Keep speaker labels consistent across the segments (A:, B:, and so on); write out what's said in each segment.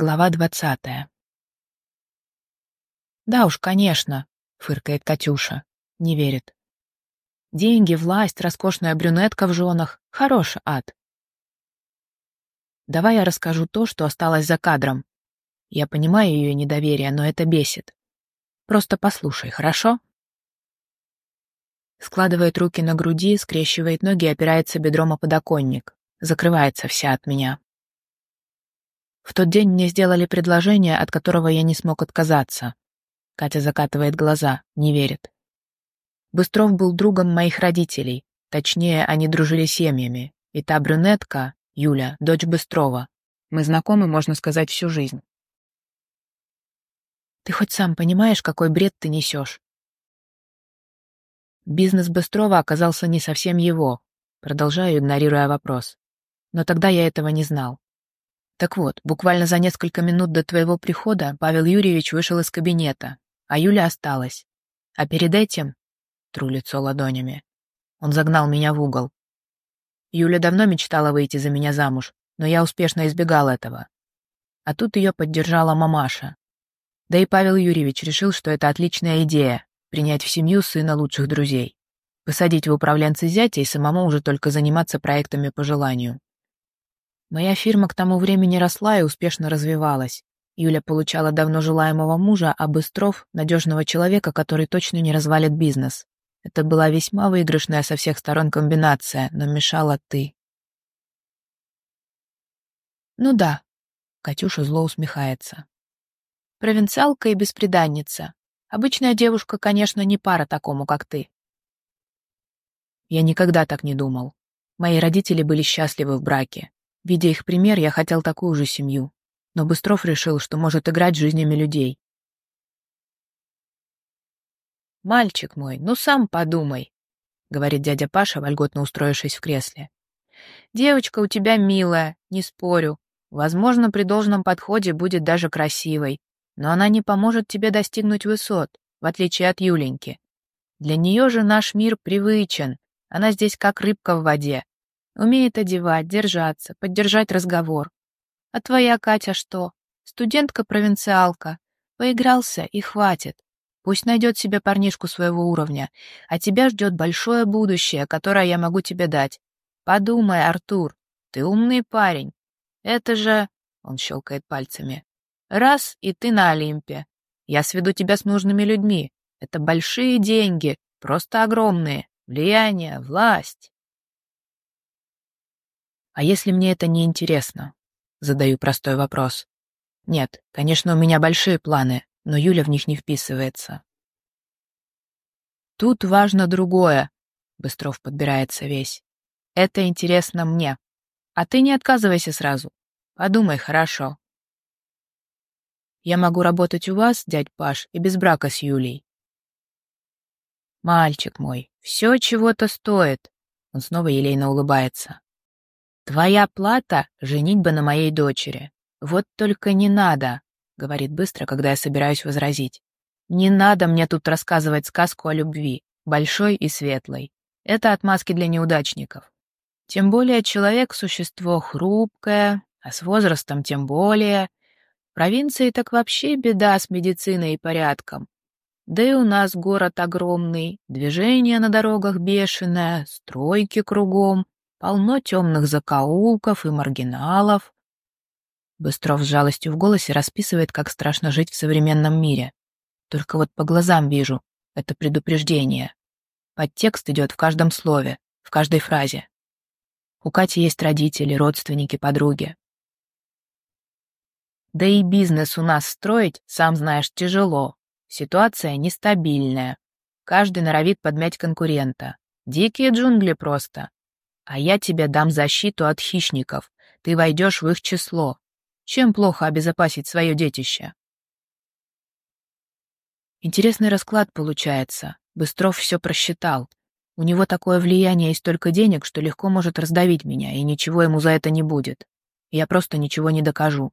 A: Глава двадцатая. «Да уж, конечно», — фыркает Катюша. Не верит. «Деньги, власть, роскошная брюнетка в женах. Хороший ад». Давай я расскажу то, что осталось за кадром. Я понимаю ее недоверие, но это бесит. Просто послушай, хорошо? Складывает руки на груди, скрещивает ноги и опирается бедром о подоконник. Закрывается вся от меня. В тот день мне сделали предложение, от которого я не смог отказаться. Катя закатывает глаза, не верит. Быстров был другом моих родителей, точнее, они дружили семьями. И та брюнетка, Юля, дочь Быстрова. Мы знакомы, можно сказать, всю жизнь. Ты хоть сам понимаешь, какой бред ты несешь? Бизнес Быстрова оказался не совсем его, продолжаю, игнорируя вопрос. Но тогда я этого не знал. Так вот, буквально за несколько минут до твоего прихода Павел Юрьевич вышел из кабинета, а Юля осталась. А перед этим... Тру лицо ладонями. Он загнал меня в угол. Юля давно мечтала выйти за меня замуж, но я успешно избегал этого. А тут ее поддержала мамаша. Да и Павел Юрьевич решил, что это отличная идея — принять в семью сына лучших друзей. Посадить в управленцы зятя и самому уже только заниматься проектами по желанию. Моя фирма к тому времени росла и успешно развивалась. Юля получала давно желаемого мужа, а Быстров — надежного человека, который точно не развалит бизнес. Это была весьма выигрышная со всех сторон комбинация, но мешала ты. Ну да, Катюша зло усмехается. Провинциалка и бесприданница. Обычная девушка, конечно, не пара такому, как ты. Я никогда так не думал. Мои родители были счастливы в браке. Видя их пример, я хотел такую же семью. Но Быстров решил, что может играть жизнями людей. «Мальчик мой, ну сам подумай», — говорит дядя Паша, вольготно устроившись в кресле. «Девочка у тебя милая, не спорю. Возможно, при должном подходе будет даже красивой. Но она не поможет тебе достигнуть высот, в отличие от Юленьки. Для нее же наш мир привычен. Она здесь как рыбка в воде. Умеет одевать, держаться, поддержать разговор. А твоя Катя что? Студентка-провинциалка. Поигрался и хватит. Пусть найдет себе парнишку своего уровня, а тебя ждет большое будущее, которое я могу тебе дать. Подумай, Артур, ты умный парень. Это же... Он щелкает пальцами. Раз, и ты на Олимпе. Я сведу тебя с нужными людьми. Это большие деньги, просто огромные. Влияние, власть. А если мне это не интересно? Задаю простой вопрос. Нет, конечно, у меня большие планы, но Юля в них не вписывается. Тут важно другое, Быстров подбирается весь. Это интересно мне. А ты не отказывайся сразу. Подумай хорошо. Я могу работать у вас, дядь Паш, и без брака с Юлей. Мальчик мой, все чего-то стоит. Он снова елейно улыбается. «Твоя плата — женитьба на моей дочери. Вот только не надо», — говорит быстро, когда я собираюсь возразить. «Не надо мне тут рассказывать сказку о любви, большой и светлой. Это отмазки для неудачников. Тем более человек — существо хрупкое, а с возрастом тем более. В провинции так вообще беда с медициной и порядком. Да и у нас город огромный, движение на дорогах бешеное, стройки кругом, Полно темных закоулков и маргиналов. Быстров с жалостью в голосе расписывает, как страшно жить в современном мире. Только вот по глазам вижу, это предупреждение. Подтекст идет в каждом слове, в каждой фразе. У Кати есть родители, родственники, подруги. Да и бизнес у нас строить, сам знаешь, тяжело. Ситуация нестабильная. Каждый норовит подмять конкурента. Дикие джунгли просто. А я тебе дам защиту от хищников. Ты войдешь в их число. Чем плохо обезопасить свое детище? Интересный расклад получается. Быстров все просчитал. У него такое влияние и столько денег, что легко может раздавить меня, и ничего ему за это не будет. Я просто ничего не докажу.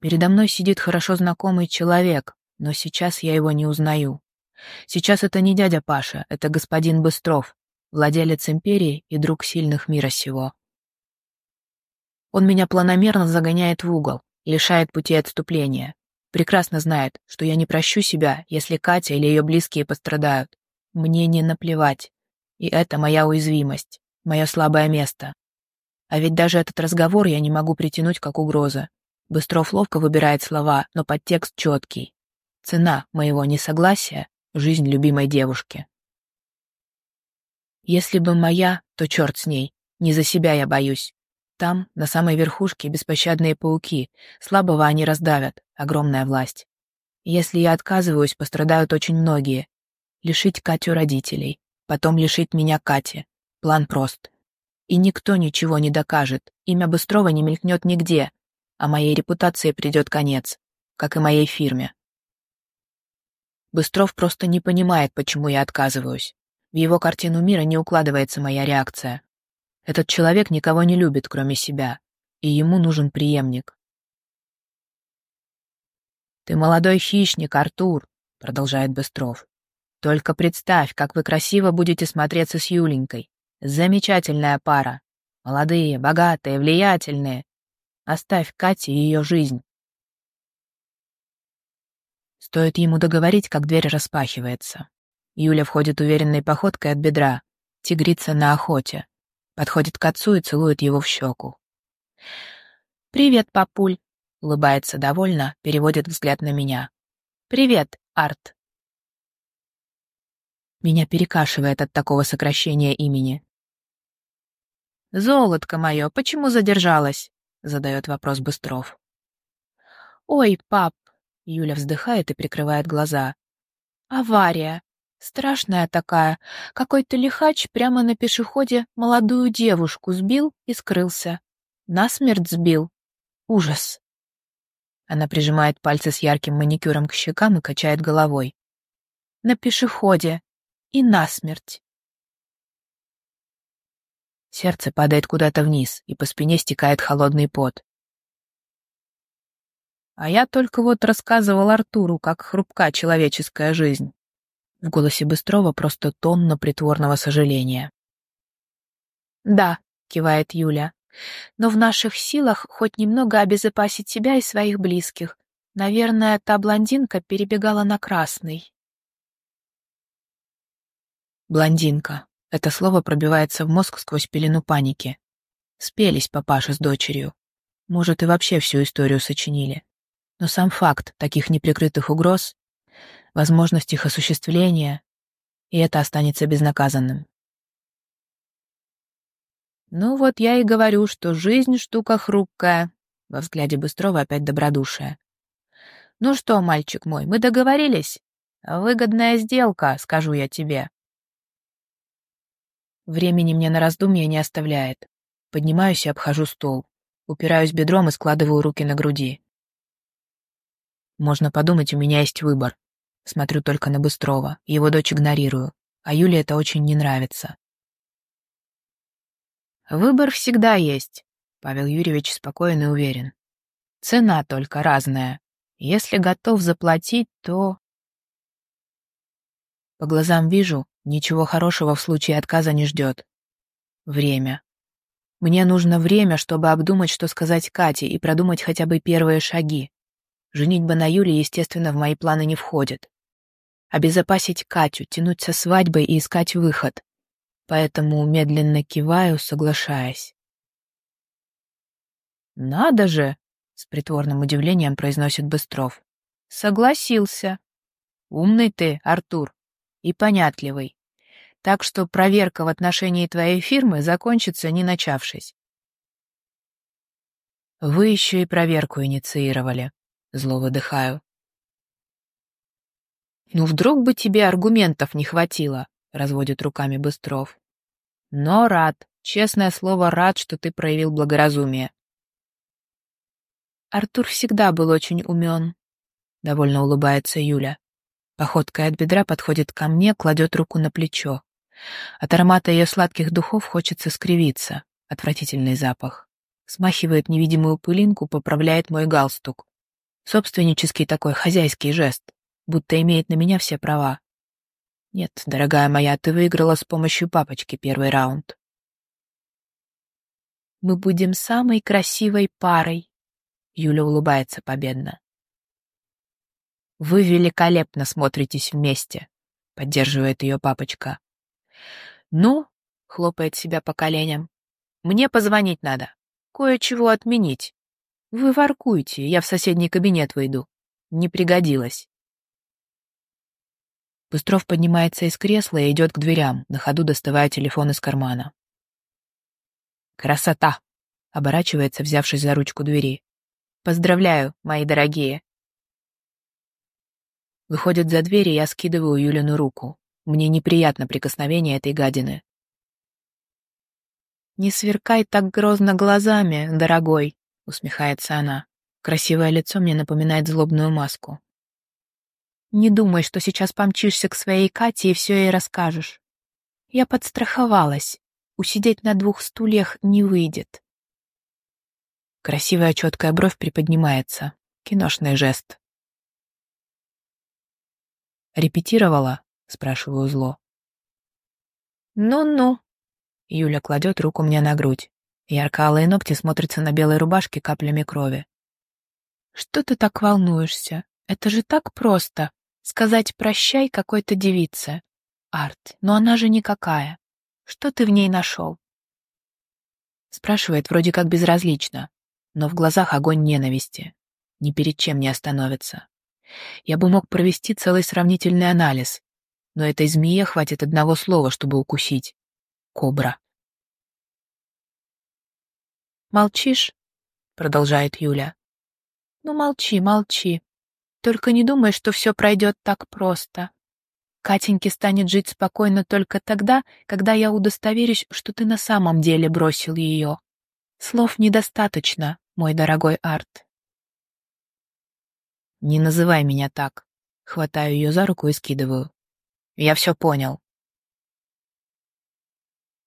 A: Передо мной сидит хорошо знакомый человек, но сейчас я его не узнаю. Сейчас это не дядя Паша, это господин Быстров, владелец империи и друг сильных мира сего. Он меня планомерно загоняет в угол, лишает пути отступления. Прекрасно знает, что я не прощу себя, если Катя или ее близкие пострадают. Мне не наплевать. И это моя уязвимость, мое слабое место. А ведь даже этот разговор я не могу притянуть как угроза. Быстров ловко выбирает слова, но подтекст четкий. Цена моего несогласия — жизнь любимой девушки. Если бы моя, то черт с ней. Не за себя я боюсь. Там, на самой верхушке, беспощадные пауки. Слабого они раздавят. Огромная власть. Если я отказываюсь, пострадают очень многие. Лишить Катю родителей. Потом лишить меня Кати. План прост. И никто ничего не докажет. Имя Быстрова не мелькнет нигде. А моей репутации придет конец. Как и моей фирме. Быстров просто не понимает, почему я отказываюсь. В его картину мира не укладывается моя реакция. Этот человек никого не любит, кроме себя, и ему нужен преемник. «Ты молодой хищник, Артур», — продолжает Быстров. «Только представь, как вы красиво будете смотреться с Юленькой. Замечательная пара. Молодые, богатые, влиятельные. Оставь Кате ее жизнь». Стоит ему договорить, как дверь распахивается. Юля входит уверенной походкой от бедра, тигрица на охоте. Подходит к отцу и целует его в щеку. «Привет, папуль», — улыбается довольно, переводит взгляд на меня. «Привет, Арт». Меня перекашивает от такого сокращения имени. «Золотко мое, почему задержалась?» — задает вопрос Быстров. «Ой, пап!» — Юля вздыхает и прикрывает глаза. «Авария. Страшная такая. Какой-то лихач прямо на пешеходе молодую девушку сбил и скрылся. Насмерть сбил. Ужас. Она прижимает пальцы с ярким маникюром к щекам и качает головой. На пешеходе. И насмерть. Сердце падает куда-то вниз, и по спине стекает холодный пот. А я только вот рассказывал Артуру, как хрупка человеческая жизнь. В голосе Быстрова просто тонна притворного сожаления. «Да», — кивает Юля, — «но в наших силах хоть немного обезопасить себя и своих близких. Наверное, та блондинка перебегала на красный». «Блондинка». Это слово пробивается в мозг сквозь пелену паники. Спелись папаша с дочерью. Может, и вообще всю историю сочинили. Но сам факт таких неприкрытых угроз возможность их осуществления, и это останется безнаказанным. «Ну вот я и говорю, что жизнь штука хрупкая», — во взгляде Быстрова опять добродушие. «Ну что, мальчик мой, мы договорились? Выгодная сделка, скажу я тебе». Времени мне на раздумья не оставляет. Поднимаюсь и обхожу стол. Упираюсь бедром и складываю руки на груди. Можно подумать, у меня есть выбор. Смотрю только на Быстрова, его дочь игнорирую, а Юле это очень не нравится. «Выбор всегда есть», — Павел Юрьевич спокоен и уверен. «Цена только разная. Если готов заплатить, то...» По глазам вижу, ничего хорошего в случае отказа не ждет. Время. Мне нужно время, чтобы обдумать, что сказать Кате, и продумать хотя бы первые шаги. Женитьба на Юле, естественно, в мои планы не входит обезопасить Катю, тянуть со свадьбой и искать выход. Поэтому медленно киваю, соглашаясь. «Надо же!» — с притворным удивлением произносит Быстров. «Согласился. Умный ты, Артур, и понятливый. Так что проверка в отношении твоей фирмы закончится, не начавшись». «Вы еще и проверку инициировали», — зло выдыхаю. «Ну, вдруг бы тебе аргументов не хватило», — разводит руками Быстров. «Но рад, честное слово, рад, что ты проявил благоразумие». Артур всегда был очень умен, — довольно улыбается Юля. Походкой от бедра подходит ко мне, кладет руку на плечо. От аромата ее сладких духов хочется скривиться. Отвратительный запах. Смахивает невидимую пылинку, поправляет мой галстук. Собственнический такой хозяйский жест будто имеет на меня все права. Нет, дорогая моя, ты выиграла с помощью папочки первый раунд. Мы будем самой красивой парой, Юля улыбается победно. «Вы великолепно смотритесь вместе», — поддерживает ее папочка. «Ну», — хлопает себя по коленям, — «мне позвонить надо, кое-чего отменить. Вы воркуете, я в соседний кабинет выйду. Не пригодилось». Быстров поднимается из кресла и идет к дверям, на ходу доставая телефон из кармана. «Красота!» — оборачивается, взявшись за ручку двери. «Поздравляю, мои дорогие!» Выходит за дверь, и я скидываю Юлину руку. Мне неприятно прикосновение этой гадины. «Не сверкай так грозно глазами, дорогой», — усмехается она. Красивое лицо мне напоминает злобную маску. «Не думай, что сейчас помчишься к своей Кате и все ей расскажешь. Я подстраховалась. Усидеть на двух стульях не выйдет». Красивая четкая бровь приподнимается. Киношный жест. «Репетировала?» — спрашиваю зло. «Ну-ну». Юля кладет руку мне на грудь. Ярко-алые ногти смотрятся на белой рубашке каплями крови. «Что ты так волнуешься? Это же так просто. Сказать «прощай» какой-то девице. Арт, но она же никакая. Что ты в ней нашел?» Спрашивает вроде как безразлично, но в глазах огонь ненависти. Ни перед чем не остановится. Я бы мог провести целый сравнительный анализ, но этой змее хватит одного слова, чтобы укусить. Кобра. «Молчишь?» — продолжает Юля. «Ну, молчи, молчи. Только не думай, что все пройдет так просто. Катеньке станет жить спокойно только тогда, когда я удостоверюсь, что ты на самом деле бросил ее. Слов недостаточно, мой дорогой Арт. «Не называй меня так». Хватаю ее за руку и скидываю. «Я все понял».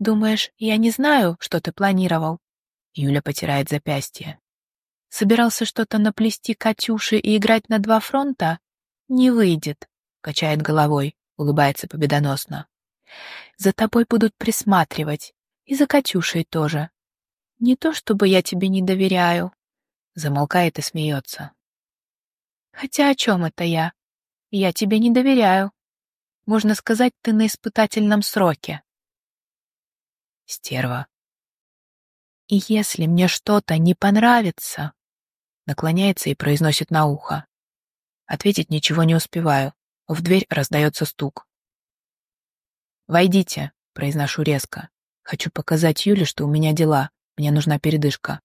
A: «Думаешь, я не знаю, что ты планировал?» Юля потирает запястье. «Собирался что-то наплести Катюши и играть на два фронта? Не выйдет», — качает головой, улыбается победоносно. «За тобой будут присматривать, и за Катюшей тоже. Не то чтобы я тебе не доверяю», — замолкает и смеется. Хотя о чем это я? Я тебе не доверяю. Можно сказать, ты на испытательном сроке. Стерва. И если мне что-то не понравится, наклоняется и произносит на ухо. Ответить ничего не успеваю. В дверь раздается стук. «Войдите», — произношу резко. «Хочу показать Юле, что у меня дела. Мне нужна передышка».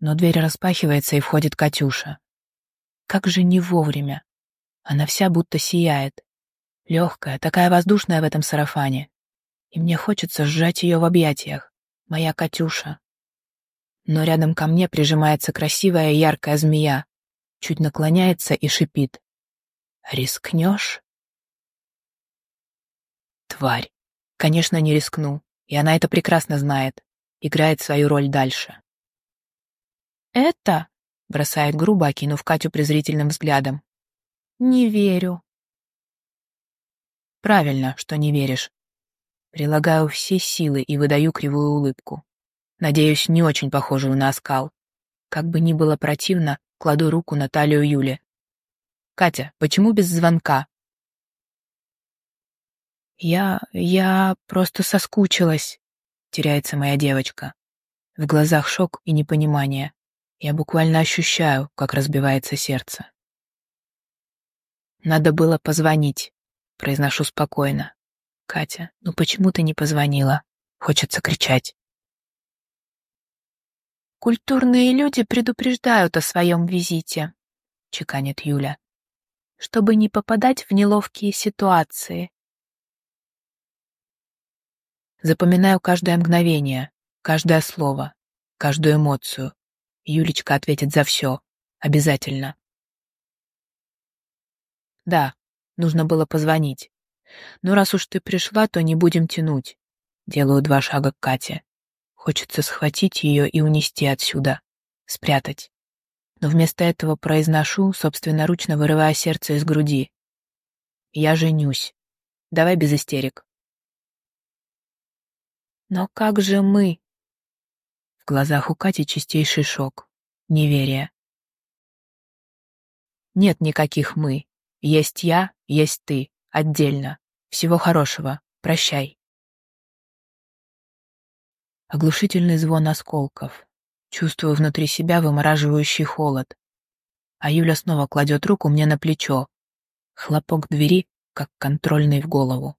A: Но дверь распахивается, и входит Катюша. Как же не вовремя. Она вся будто сияет. Легкая, такая воздушная в этом сарафане. И мне хочется сжать ее в объятиях. Моя Катюша. Но рядом ко мне прижимается красивая яркая змея. Чуть наклоняется и шипит. «Рискнешь?» Тварь. Конечно, не рискну. И она это прекрасно знает. Играет свою роль дальше. «Это?» Бросает грубо, окинув Катю презрительным взглядом. «Не верю». «Правильно, что не веришь. Прилагаю все силы и выдаю кривую улыбку. Надеюсь, не очень похожую на оскал. Как бы ни было противно, кладу руку на талию Юли. «Катя, почему без звонка?» «Я... я просто соскучилась», — теряется моя девочка. В глазах шок и непонимание. Я буквально ощущаю, как разбивается сердце. «Надо было позвонить», — произношу спокойно. «Катя, ну почему ты не позвонила?» Хочется кричать. «Культурные люди предупреждают о своем визите», — чеканит Юля, «чтобы не попадать в неловкие ситуации». Запоминаю каждое мгновение, каждое слово, каждую эмоцию, Юлечка ответит за все. Обязательно. Да, нужно было позвонить. Но раз уж ты пришла, то не будем тянуть. Делаю два шага к Кате. Хочется схватить ее и унести отсюда. Спрятать. Но вместо этого произношу, собственноручно вырывая сердце из груди. Я женюсь. Давай без истерик. Но как же мы? В глазах у Кати чистейший шок. неверие. Нет никаких «мы». Есть я, есть ты, отдельно. Всего хорошего. Прощай. Оглушительный звон осколков. Чувствую внутри себя вымораживающий холод. А Юля снова кладет руку мне на плечо. Хлопок двери, как контрольный в голову.